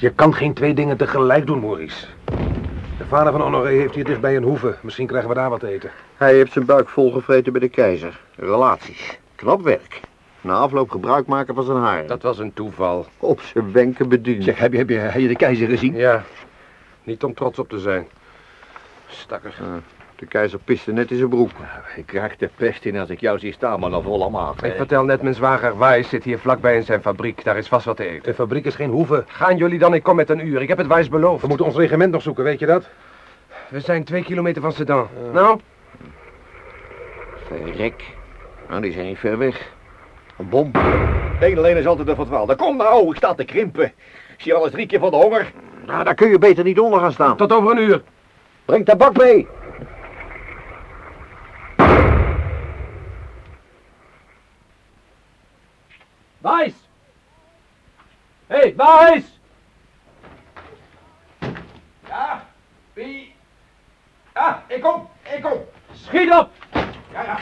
Je kan geen twee dingen tegelijk doen, Maurice. De vader van Honoré heeft hier dichtbij een hoeve. Misschien krijgen we daar wat te eten. Hij heeft zijn buik volgevreten bij de keizer. Relaties. Knap werk. Na afloop gebruik maken van zijn haar. Dat was een toeval. Op zijn wenken bediend. Zeg, heb je, heb je, heb je de keizer gezien? Ja, niet om trots op te zijn. Stakker. De keizer piste net in zijn broek. Ik krijg de pest in als ik jou zie staan, maar dan volle maag. Ik vertel net, mijn zwager Wijs zit hier vlakbij in zijn fabriek. Daar is vast wat te eten. De fabriek is geen hoeve. Gaan jullie dan? Ik kom met een uur. Ik heb het Wijs beloofd. We moeten ons regiment nog zoeken, weet je dat? We zijn twee kilometer van Sedan. Nou? Verrek. Nou, die zijn niet ver weg. Een bom. Eén alleen is altijd een verdwaalde. Kom nou, ik sta te krimpen. Ik zie alles drie keer van de honger. Nou, daar kun je beter niet onder gaan staan. Tot over een uur. Breng tabak mee. Wijs! Hé, hey, Wijs! Ja, wie? Ja, ik kom, ik kom. Schiet op! Ja, ja.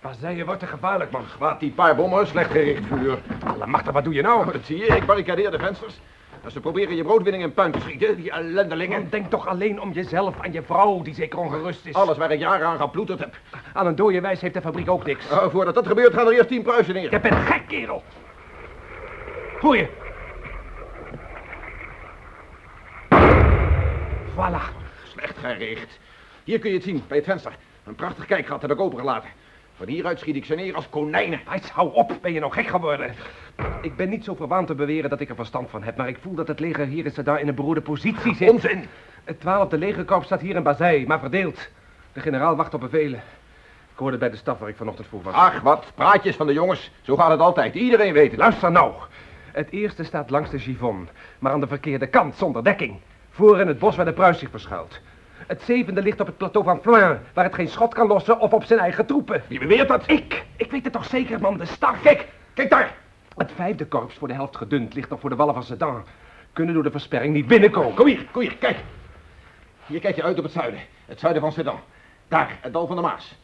Bazeien wordt te gevaarlijk, man. Wat die paar bommen, slecht gericht vuur. Allemachtig, wat doe je nou? Dat zie je, ik barricadeer de vensters. Als ze proberen je broodwinning in puin te schieten, die ellendelingen. Denk toch alleen om jezelf, aan je vrouw, die zeker ongerust is. Alles waar ik jaren aan geploeterd heb. Aan een dode wijs heeft de fabriek ook niks. Oh, voordat dat gebeurt gaan er eerst tien pruisen neer. Je bent gek, kerel. Hoor je? Voilà. Slecht gericht. Hier kun je het zien, bij het venster. Een prachtig kijkgat heb ik opengelaten. Van hieruit schiet ik ze neer als konijnen. Wijs, hou op. Ben je nou gek geworden? Ik ben niet zo verwaand te beweren dat ik er verstand van heb, maar ik voel dat het leger hier in Sedan in een beroerde positie zit. Onzin. Het twaalfde legerkorps staat hier in Bazij, maar verdeeld. De generaal wacht op bevelen. Ik hoorde bij de staf waar ik vanochtend vroeg was. Ach, wat praatjes van de jongens. Zo gaat het altijd. Iedereen weet het. Luister nou. Het eerste staat langs de Givon, maar aan de verkeerde kant, zonder dekking. Voor in het bos waar de Pruis zich verschuilt. Het zevende ligt op het plateau van Flin, waar het geen schot kan lossen of op zijn eigen troepen. Wie beweert dat? Ik! Ik weet het toch zeker, man, de staf. Kijk, kijk daar. Het vijfde korps, voor de helft gedund, ligt nog voor de wallen van Sedan. Kunnen door de versperring niet binnenkomen. Kom hier, kom hier, kijk. Hier kijk je uit op het zuiden. Het zuiden van Sedan. Daar, het dal van de Maas.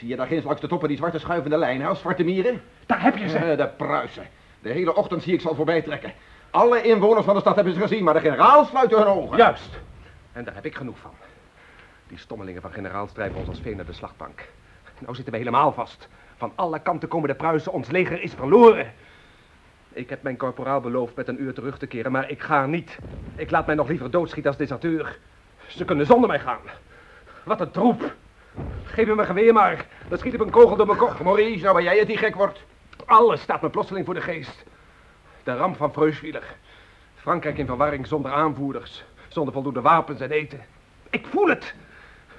Zie je daar ginds langs de toppen die zwarte schuivende lijnen, als zwarte mieren? Daar heb je ze. Eh, de Pruisen. De hele ochtend zie ik ze al voorbij trekken. Alle inwoners van de stad hebben ze gezien, maar de generaal sluiten hun ogen. Juist. En daar heb ik genoeg van. Die stommelingen van generaal drijven ons als veen naar de slachtbank. Nou zitten we helemaal vast. Van alle kanten komen de Pruisen, ons leger is verloren. Ik heb mijn korporaal beloofd met een uur terug te keren, maar ik ga niet. Ik laat mij nog liever doodschieten als deserteur. Ze kunnen zonder mij gaan. Wat een troep. Geef me mijn geweer maar. Dan schiet ik een kogel door mijn kop. Maurice, nou ben jij het die gek wordt. Alles staat me plotseling voor de geest. De ramp van Freuschwiller. Frankrijk in verwarring zonder aanvoerders. Zonder voldoende wapens en eten. Ik voel het.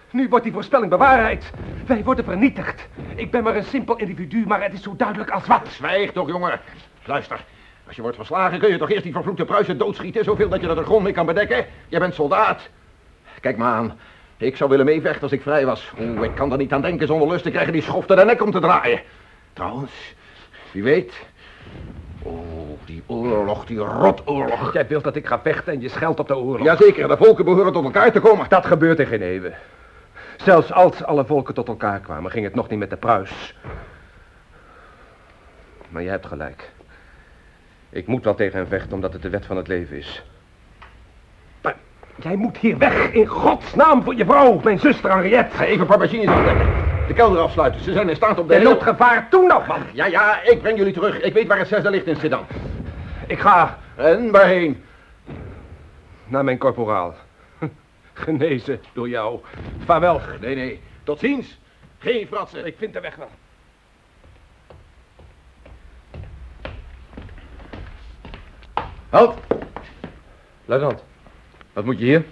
Nu wordt die voorspelling bewaarheid. Wij worden vernietigd. Ik ben maar een simpel individu, maar het is zo duidelijk als wat. Zwijg toch, jongen. Luister. Als je wordt verslagen, kun je toch eerst die vervloekte Pruisen doodschieten, zoveel dat je er de grond mee kan bedekken? Je bent soldaat. Kijk maar aan. Ik zou willen meevechten als ik vrij was. Oeh, ik kan er niet aan denken zonder lust te krijgen die schofte de nek om te draaien. Trouwens, wie weet. Oh, die oorlog, die rotoorlog. Jij wilt dat ik ga vechten en je scheldt op de oorlog. Jazeker, de volken behoren tot elkaar te komen. Dat gebeurt in geen eeuwen. Zelfs als alle volken tot elkaar kwamen, ging het nog niet met de Pruis. Maar je hebt gelijk. Ik moet wel tegen hem vechten, omdat het de wet van het leven is. Jij moet hier weg, in godsnaam voor je vrouw, mijn zuster Henriette. Ga even een paar machines. De kelder afsluiten. Ze zijn in staat op de... Je loopt gevaar, toen nog, man. Ja, ja, ik breng jullie terug. Ik weet waar het zesde ligt in Sedan. Ik ga En waarheen? naar mijn korporaal. Genezen door jou. Vaarwel. Nee, nee. Tot ziens. Geen fratsen. Ik vind de weg wel. Halt. Luitenant, wat moet je hier?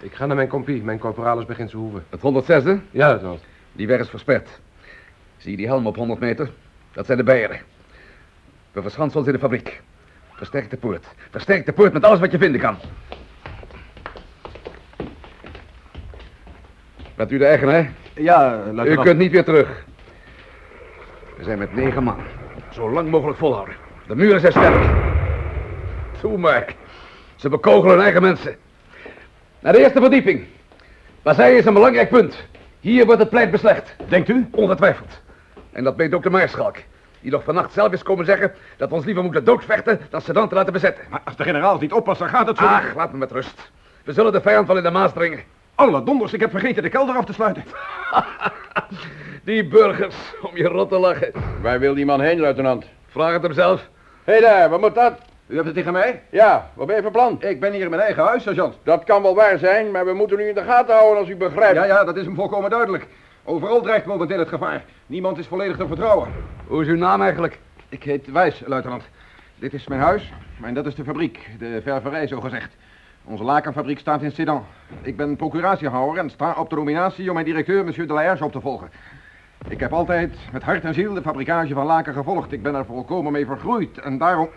Ik ga naar mijn compie. Mijn korporaal is begint zijn hoeven. Het 106e? Ja, luitenant. Die weg is versperd. Zie je die helm op 100 meter? Dat zijn de Beieren. We verschansen ons in de fabriek. Versterk de poort. Versterk de poort met alles wat je vinden kan. Bent u de eigenaar? Ja, U kunt niet weer terug. We zijn met negen man. Zo lang mogelijk volhouden. De muren zijn sterk. Toe, Mark. Ze bekogelen hun eigen mensen. Naar de eerste verdieping. Bazij is een belangrijk punt. Hier wordt het pleit beslecht. Denkt u? Ongetwijfeld. En dat weet ook de maarschalk. Die nog vannacht zelf is komen zeggen dat we ons liever moeten doodvechten dan Sedan te laten bezetten. Maar als de generaal niet oppast, dan gaat het zo. Ach, laat me met rust. We zullen de vijand wel in de maas dringen. Alle donders, ik heb vergeten de kelder af te sluiten. Die burgers, om je rot te lachen. Waar wil die man heen, luitenant? Vraag het hem zelf. Hé hey daar, wat moet dat? U hebt het tegen mij? Ja, wat ben je van plan? Ik ben hier in mijn eigen huis, sergeant. Dat kan wel waar zijn, maar we moeten u in de gaten houden als u begrijpt. Ja, ja, dat is hem volkomen duidelijk. Overal dreigt momenteel het gevaar. Niemand is volledig te vertrouwen. Hoe is uw naam eigenlijk? Ik heet Wijs, luitenant. Dit is mijn huis en dat is de fabriek, de ververij zo gezegd. Onze lakenfabriek staat in Sedan. Ik ben procuratiehouder en sta op de nominatie om mijn directeur, monsieur de Laerge, op te volgen. Ik heb altijd met hart en ziel de fabrikage van laken gevolgd. Ik ben er volkomen mee vergroeid en daarom...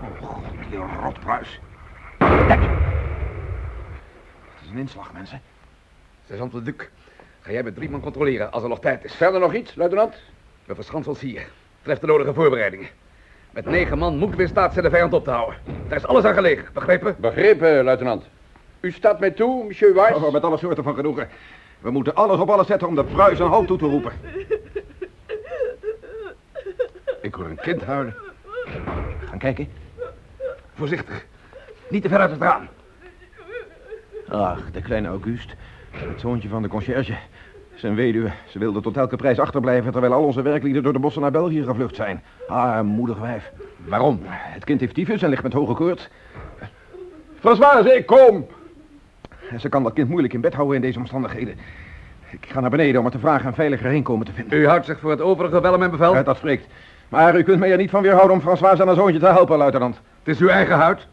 Oh god, die rotpruis. Dek! Het is een inslag, mensen. Sergeant de Duc, ga jij met drie man controleren als er nog tijd is. Verder nog iets, luitenant? We verschansen ons hier. Tref de nodige voorbereidingen. Met negen man moeten we in staat zijn de vijand op te houden. Daar is alles aan gelegen, begrepen? Begrepen, luitenant. U staat mij toe, monsieur Weiss? Oh, met alle soorten van genoegen. We moeten alles op alles zetten om de Pruis een halt toe te roepen. Ik hoor een kind huilen. Gaan kijken. Voorzichtig. Niet te ver uit het raam. Ach, de kleine Auguste. Het zoontje van de conciërge. Zijn weduwe. Ze wilde tot elke prijs achterblijven... terwijl al onze werklieden door de bossen naar België gevlucht zijn. Ah, moedig wijf. Waarom? Het kind heeft tyfus en ligt met hoge koorts. Françoise, ik kom! Ze kan dat kind moeilijk in bed houden in deze omstandigheden. Ik ga naar beneden om haar te vragen een veiliger heenkomen te vinden. U houdt zich voor het overige wel om mijn bevel? Ja, dat spreekt. Maar u kunt mij er niet van weerhouden om Françoise en haar zoontje te helpen, luitenant. Het is uw eigen huid.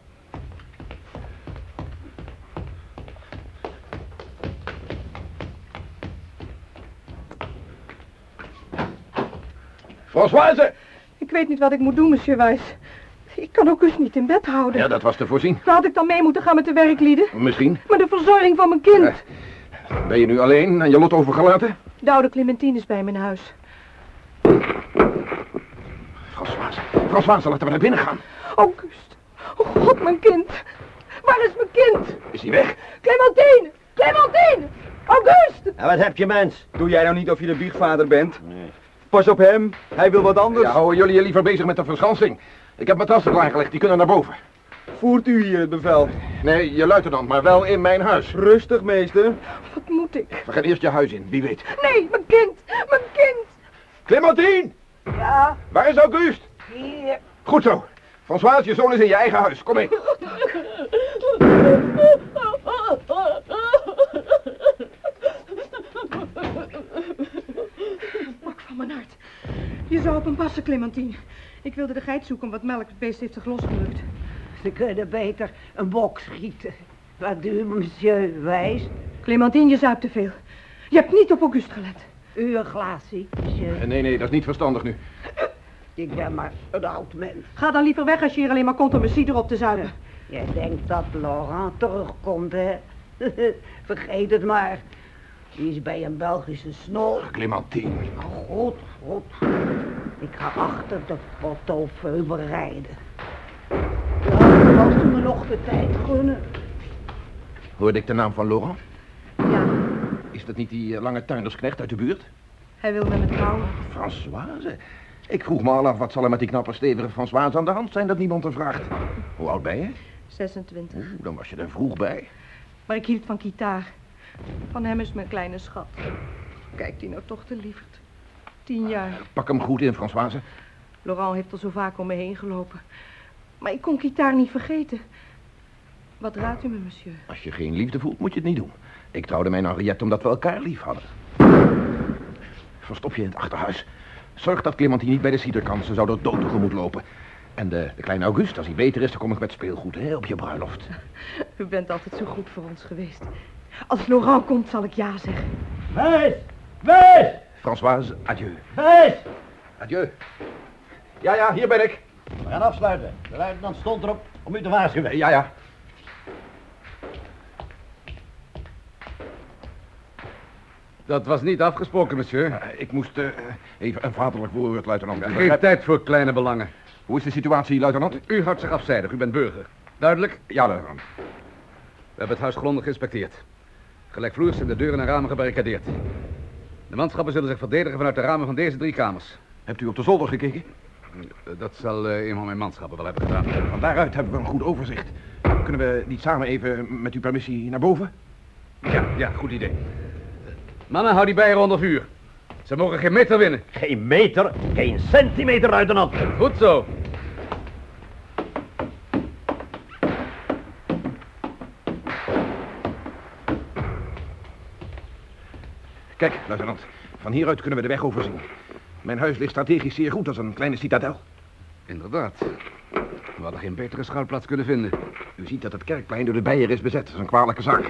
Françoise! Ik weet niet wat ik moet doen, monsieur Weiss. Ik kan August niet in bed houden. Ja, dat was te voorzien. Had ik dan mee moeten gaan met de werklieden. Misschien. Maar de verzorging van mijn kind. Ben je nu alleen en je lot overgelaten? De oude Clementine is bij mijn huis. Françoise, Françoise, laten we naar binnen gaan. August. Oh god, mijn kind. Waar is mijn kind? Is hij weg? Clementine! Clementine! August! En wat heb je, mens? Doe jij nou niet of je de biechtvader bent? Nee. Pas op hem, hij wil wat anders. Ja, houden jullie je liever bezig met de verschansing? Ik heb matrassen klaargelegd, die kunnen naar boven. Voert u hier het bevel? Nee, je luitenant, maar wel in mijn huis. Rustig, meester. Wat moet ik? We gaan eerst je huis in, wie weet. Nee, mijn kind! Mijn kind! Clementine! Ja, Waar is Auguste? hier. Goed zo. Françoise, je zoon is in je eigen huis. Kom mee. Mak van mijn hart. Je zou op hem passen, Clementine. Ik wilde de geit zoeken, wat melk het beest heeft zich losgerukt. Ze kunnen beter een bok schieten. Wat doe monsieur Wijs? Clementine, je zuipt te veel. Je hebt niet op Auguste gelet. U een glaasje, monsieur. Nee, nee, dat is niet verstandig nu. Ik ben maar een oud mens. Ga dan liever weg als je hier alleen maar komt om een cider op te zuipen. Jij denkt dat Laurent terugkomt, hè? Vergeet het maar. Die is bij een Belgische snol. Clementine. Oh, goed, goed. Ik ga achter de portefeuille bereiden. Ja, als me nog de tijd gunnen. Hoorde ik de naam van Laurent? Is dat niet die eh, lange tuindersknecht uit de buurt? hij wil met me trouwen. Françoise. Ik vroeg me al af, wat zal er met die knappe stevige Françoise aan de hand zijn dat niemand er vraagt. Hoe oud ben je? 26. Oeh, dan was je er vroeg bij. Maar ik hield van gitaar. Van hem is mijn kleine schat. Kijk die nou toch te lieverd. Tien jaar. Pak hem goed in, Françoise. Laurent heeft al zo vaak om me heen gelopen. Maar ik kon gitaar niet vergeten. Wat raadt u me, monsieur? Als je geen liefde voelt, moet je het niet doen. Ik trouwde mijn Henriette omdat we elkaar lief hadden. Verstop je in het achterhuis. Zorg dat Clementine niet bij de cider kan. Ze zou er dood tegemoet lopen. En de, de kleine Auguste, als hij beter is, dan kom ik met speelgoed hè, op je bruiloft. U bent altijd zo goed voor ons geweest. Als Laurent komt, zal ik ja zeggen. Wijs! Wijs! Françoise, adieu. Wijs! Adieu. Ja, ja, hier ben ik. We gaan afsluiten. De luitenant stond erop om u te waarschuwen. Ja, ja. Dat was niet afgesproken, monsieur. Eh, ik moest eh, even een vaderlijk woord, luitenant. Geen tijd voor kleine belangen. Hoe is de situatie, luitenant? U houdt zich afzijdig, u bent burger. Duidelijk? Ja, luitenant. We hebben het huis grondig geïnspecteerd. Gelijkvloers zijn de deuren en ramen gebarricadeerd. De manschappen zullen zich verdedigen vanuit de ramen van deze drie kamers. Hebt u op de zolder gekeken? Eh, Dat zal een van mijn manschappen wel hebben gedaan. Van daaruit hebben we een goed overzicht. Kunnen we niet samen even met uw permissie naar boven? Ja, ja, goed idee. Mannen, hou die bijen onder vuur. Ze mogen geen meter winnen. Geen meter, geen centimeter, luitenant. Goed zo. Kijk, luitenant. Van hieruit kunnen we de weg overzien. Mijn huis ligt strategisch zeer goed als een kleine citadel. Inderdaad. We hadden geen betere schuilplaats kunnen vinden. U ziet dat het kerkplein door de bijen is bezet. Dat is een kwalijke zaak.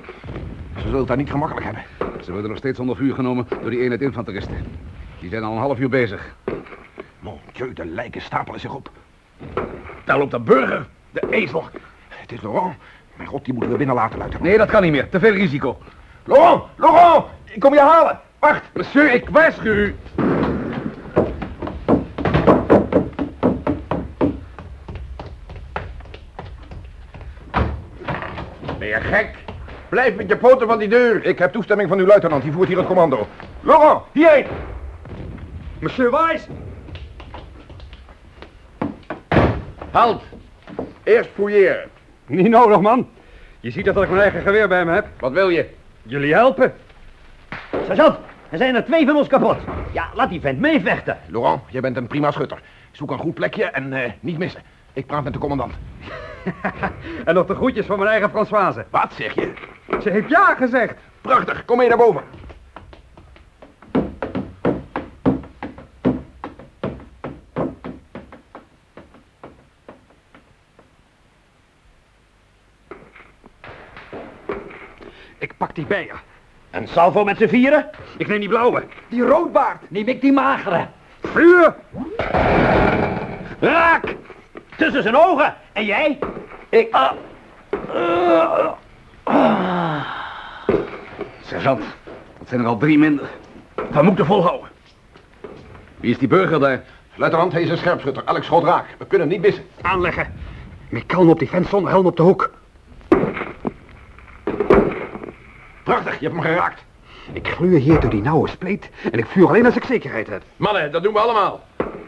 Ze zullen het daar niet gemakkelijk hebben. Ze worden nog steeds onder vuur genomen door die eenheid infanteristen. Die zijn al een half uur bezig. Mon dieu, de lijken stapelen zich op. Daar loopt een burger. De ezel. Het is Laurent. Mijn god, die moeten we binnen laten, luitenant. Nee, dat kan niet meer. Te veel risico. Laurent! Laurent! Ik kom je halen! Wacht! Monsieur, ik waarschuw u. Blijf met je poten van die deur. Ik heb toestemming van uw luitenant. Die voert hier het commando. Laurent, hierheen! Monsieur Weiss! Halt! Eerst fouilleren. Niet nodig, man. Je ziet dat ik mijn eigen geweer bij me heb. Wat wil je? Jullie helpen. Sergeant, er zijn er twee van ons kapot. Ja, laat die vent meevechten. Laurent, jij bent een prima schutter. Zoek een goed plekje en eh, niet missen. Ik praat met de commandant. En nog de groetjes van mijn eigen Françoise. Wat zeg je? Ze heeft ja gezegd. Prachtig, kom mee naar boven. Ik pak die bijen. Een salvo met z'n vieren? Ik neem die blauwe. Die roodbaard. Neem ik die magere. Vuur! Raak! Tussen zijn ogen. En jij? Ik... ah. Sergeant, dat zijn er al drie minder. We moeten volhouden. Wie is die burger daar? Luitenant, hij is een scherpschutter. Elk schot raak. We kunnen hem niet missen. Aanleggen. Met kalm op die vent zonder helm op de hoek. Prachtig, je hebt hem geraakt. Ik gluur hier door die nauwe spleet en ik vuur alleen als ik zekerheid heb. Mannen, dat doen we allemaal.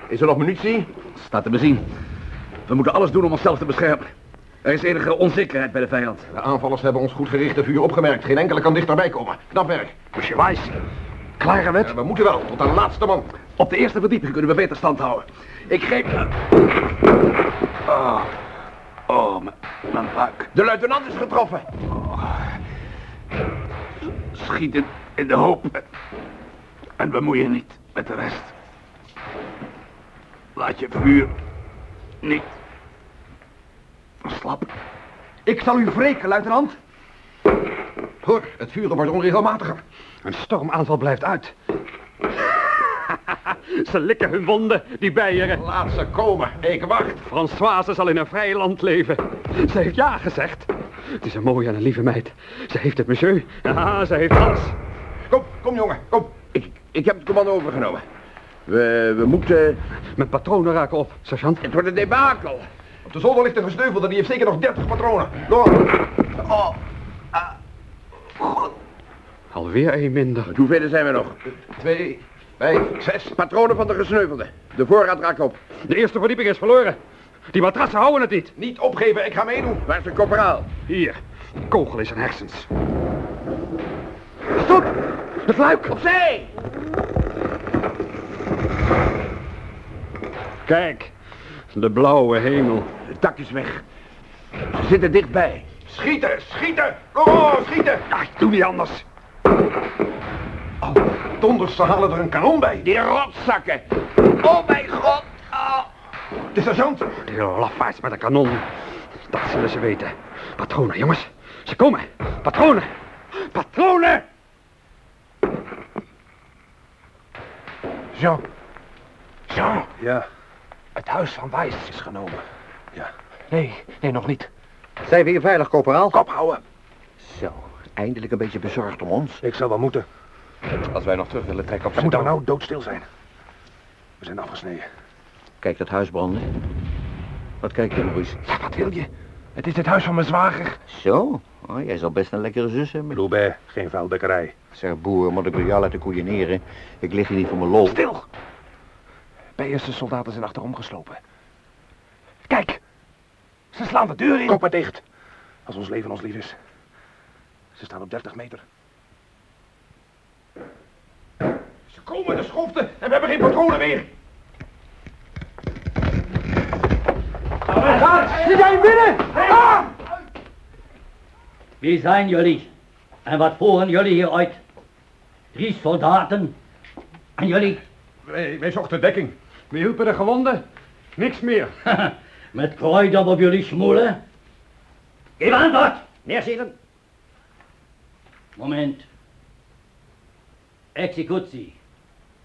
Is er nog munitie? Staat te bezien. We moeten alles doen om onszelf te beschermen. Er is enige onzekerheid bij de vijand. De aanvallers hebben ons goed gerichte vuur opgemerkt. Geen enkele kan dichterbij komen. Knap werk. Klare wet. Ja, we moeten wel, tot aan de laatste man. Op de eerste verdieping kunnen we beter stand houden. Ik greep... Oh, oh mijn, buik. De luitenant is getroffen. Schiet in, in de hoop. En bemoei je niet met de rest. Laat je vuur niet. Ik zal u wreken, luitenant. Hoor, het vuren wordt onregelmatiger. Een stormaanval blijft uit. Ze likken hun wonden, die bijen. Laat ze komen. Ik wacht. Françoise zal in een vrij land leven. Ze heeft ja gezegd. Het is een mooie en een lieve meid. Ze heeft het, monsieur. Ja, ze heeft alles. Kom, kom jongen, kom. Ik, ik heb het commando overgenomen. We, we moeten... Mijn patronen raken op, sergeant. Het wordt een debakel. Op de zolder ligt een gesneuvelde. Die heeft zeker nog 30 patronen. Laurent. Oh. Alweer één minder. Hoeveel zijn we nog? Twee, vijf, zes. Patronen van de gesneuvelde. De voorraad raakt op. De eerste verdieping is verloren. Die matrassen houden het niet. Niet opgeven, ik ga meedoen. Waar is de corporaal? Hier, een kogel in zijn hersens. Stop! Het luik! Opzij! Kijk, de blauwe hemel. Het dak is weg. Ze zitten dichtbij. Schieten, schieten. Laurent, schieten. Ja, ik doe niet anders. Oh, donders, ze halen er een kanon bij. Die rotzakken. Oh mijn god. Oh. De sergeant. Die lafaards met een kanon. Dat zullen ze weten. Patronen, jongens. Ze komen. Patronen. Patronen! Jean. Jean. Ja. Het huis van Wijs is genomen. Ja. Nee, nee, nog niet. Zijn we hier veilig, corporaal? Kop houden. Zo, eindelijk een beetje bezorgd om ons. Ik zal wel moeten. Als wij nog terug willen trekken op Dan moeten we Sedan. nou doodstil zijn. We zijn afgesneden. Kijk dat huis branden. Wat kijk je, Maurice? Ja, wat wil je? Het is het huis van mijn zwager. Zo? Oh, jij zal best een lekkere zus hebben. Loubet, geen vuilbekkerij. Zeg, boer, moet ik bij jou laten koeieneren? Ik lig hier niet voor mijn lol. Stil! Bijense soldaten zijn achterom geslopen. Kijk! Ze slaan de deur in. Kop maar dicht. Als ons leven ons lief is. Ze staan op 30 meter. Ze komen de schofte en we hebben geen patronen meer. Ze zijn binnen! Wie zijn jullie? En wat voeren jullie hier uit? Drie soldaten? En jullie? Wij, wij zochten dekking. We hielpen de gewonden. Niks meer. Met kruidop op jullie smoelen? Geef antwoord! Neerzitten. Moment. Executie.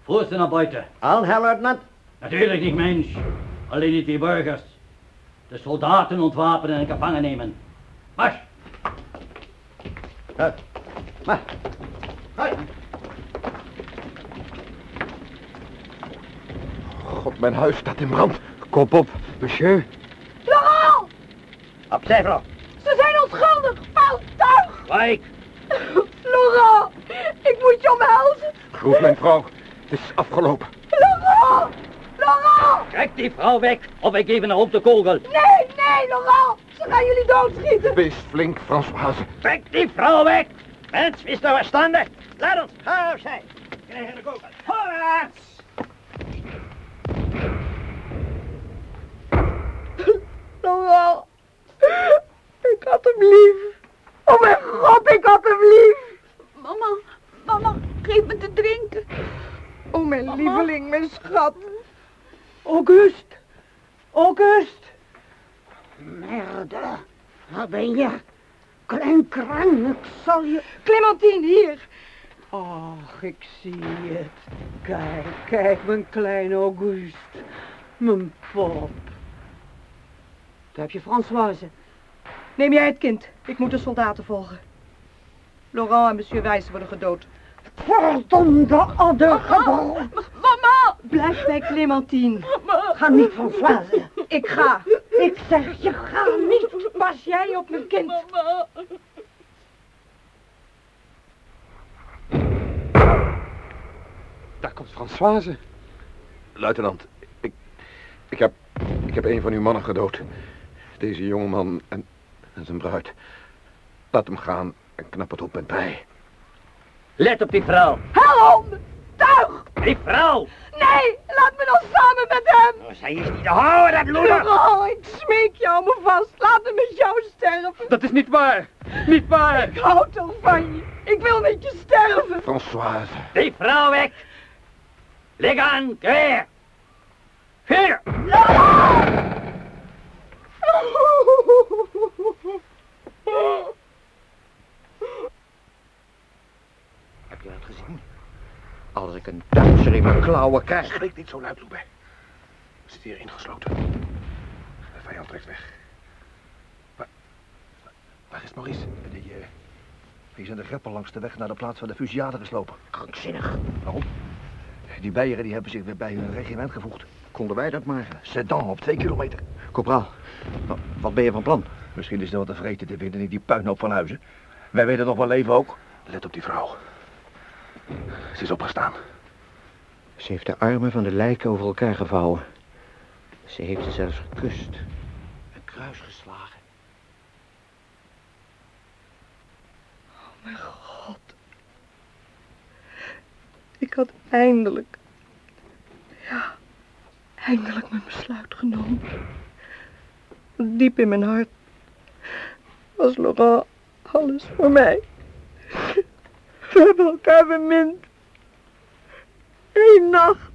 Voerste naar buiten. Al, Herr Leutnant. Natuurlijk niet, mens. Alleen niet die burgers. De soldaten ontwapenen en gevangen nemen. Mars! Maar, God, mijn huis staat in brand. Kop op, monsieur. Laurent! opzij, vrouw. Ze zijn onschuldig! Fout tuig! Wijk! Laurent! Ik moet je omhelzen! Groet mijn vrouw. Het is afgelopen. Laurent! Laurent! Trek die vrouw weg, of ik geef haar op de kogel. Nee, nee, Laurent! Ze gaan jullie doodschieten! Wees flink, Françoise. Trek die vrouw weg! Mens, is er verstandig? Laat ons, ga opzij. Krijg de kogel. Voorwaarts! Laurent! Ik had hem lief! Oh mijn god, ik had hem lief! Mama, mama, geef me te drinken. Oh mijn lieveling, mijn schat. August. August. Merde. Waar ben je? Klein krang, ik zal je... Clementine, hier. Ach, ik zie het. Kijk, kijk, mijn kleine August. Mijn pop. Daar heb je Françoise. Neem jij het kind. Ik moet de soldaten volgen. Laurent en monsieur Wijs worden gedood. Verdomde addergebal. Mama! Blijf bij Clementine. Ga niet Françoise. Ik ga. Ik zeg je, ga niet. Pas jij op mijn kind. Daar komt Françoise. Luitenant, ik, ik, heb, ik heb een van uw mannen gedood. Deze jongeman en, en zijn bruid. Laat hem gaan en knap het op met mij. Let op die vrouw. Helm! Tuig! Die vrouw! Nee, laat me dan samen met hem. Oh, zij is niet te houden, dat loeder. Laurent, ik smeek jou me vast. Laat me met jou sterven. Dat is niet waar. Niet waar. Ik hou toch van je. Ik wil met je sterven. Françoise. Die vrouw weg. Leg aan, keer. Vier je dat gezien? Als ik een Duitser in mijn klauwen krijg. Spreek niet zo luid, Loubet. We zitten hier ingesloten. De vijand trekt weg. Waar, waar is Maurice? Die, eh, die zijn de greppel langs de weg naar de plaats van de fusillade geslopen. Krankzinnig. Waarom? Die Beieren die hebben zich weer bij hun regiment gevoegd. Konden wij dat maar? Sedan op twee kilometer. Corporaal, wa- wat ben je van plan? Misschien is er wat te vreten te vinden in die puinhoop van huizen. Wij weten nog wel leven ook. Let op die vrouw. Ze is opgestaan. Ze heeft de armen van de lijken over elkaar gevouwen. Ze heeft ze zelfs gekust. Een kruis geslagen. Mijn god. Ik had eindelijk, ja, eindelijk mijn besluit genomen. Diep in mijn hart was Laurent alles voor mij. We hebben elkaar bemind. Eén nacht.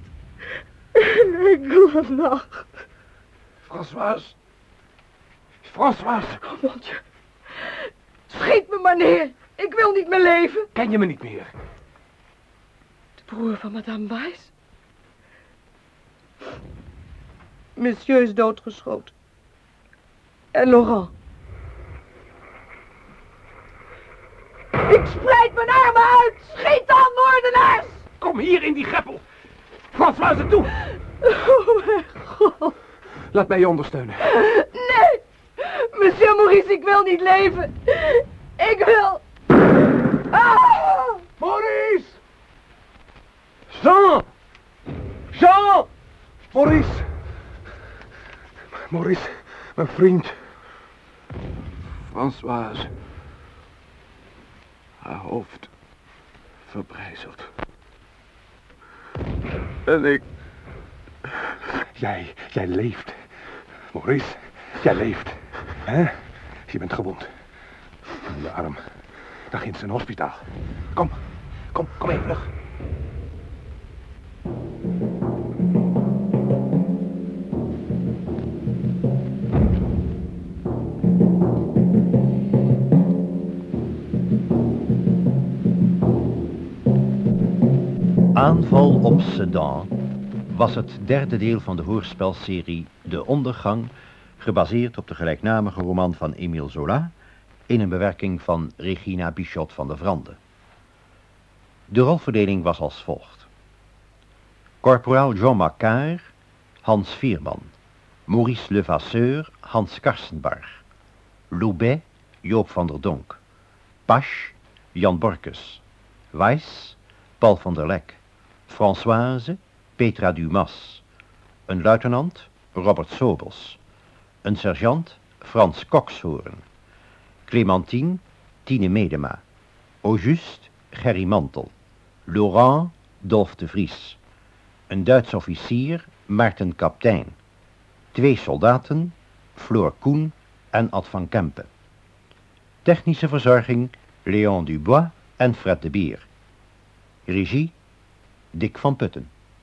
Een enkele nacht. Françoise. Françoise. Oh, Dieu. Schiet me maar neer. Ik wil niet meer leven. Ken je me niet meer? De broer van madame Weiss. Monsieur is doodgeschoten. En Laurent. Ik spreid mijn armen uit. Schiet dan, moordenaars. Kom hier in die greppel. Françoise, toe. Oh mijn god. Laat mij je ondersteunen. Nee. Monsieur Maurice, ik wil niet leven. Ik wil... Ah! Maurice! Jean! Jean! Maurice! Maurice, mijn vriend. Françoise. Hoofd verbrijzeld. En ik... Jij, jij leeft. Maurice, jij leeft. hè? Je bent gewond. Je arm. Daar ginds een hospitaal. Kom, kom, kom even terug. Aanval op Sedan was het derde deel van de hoorspelserie De Ondergang, gebaseerd op de gelijknamige roman van Émile Zola, in een bewerking van Regina Bichot van der Vrande. De rolverdeling was als volgt. Corporaal Jean Macquart, Hans Vierman. Maurice Levasseur, Hans Karsenbarg. Loubet, Joop van der Donk. Pache, Jan Borkes. Weiss, Paul van der Lek. Françoise, Petra Dumas. Een luitenant, Robert Sobels. Een sergeant, Frans Kokshoorn. Clementine, Tine Medema. Auguste, Gerry Mantel. Laurent, Dolf de Vries. Een Duits officier, Maarten Kaptein. Twee soldaten, Floor Koen en Ad van Kempen. Technische verzorging, Léon Dubois en Fred de Bier. Regie, Dick van Putten.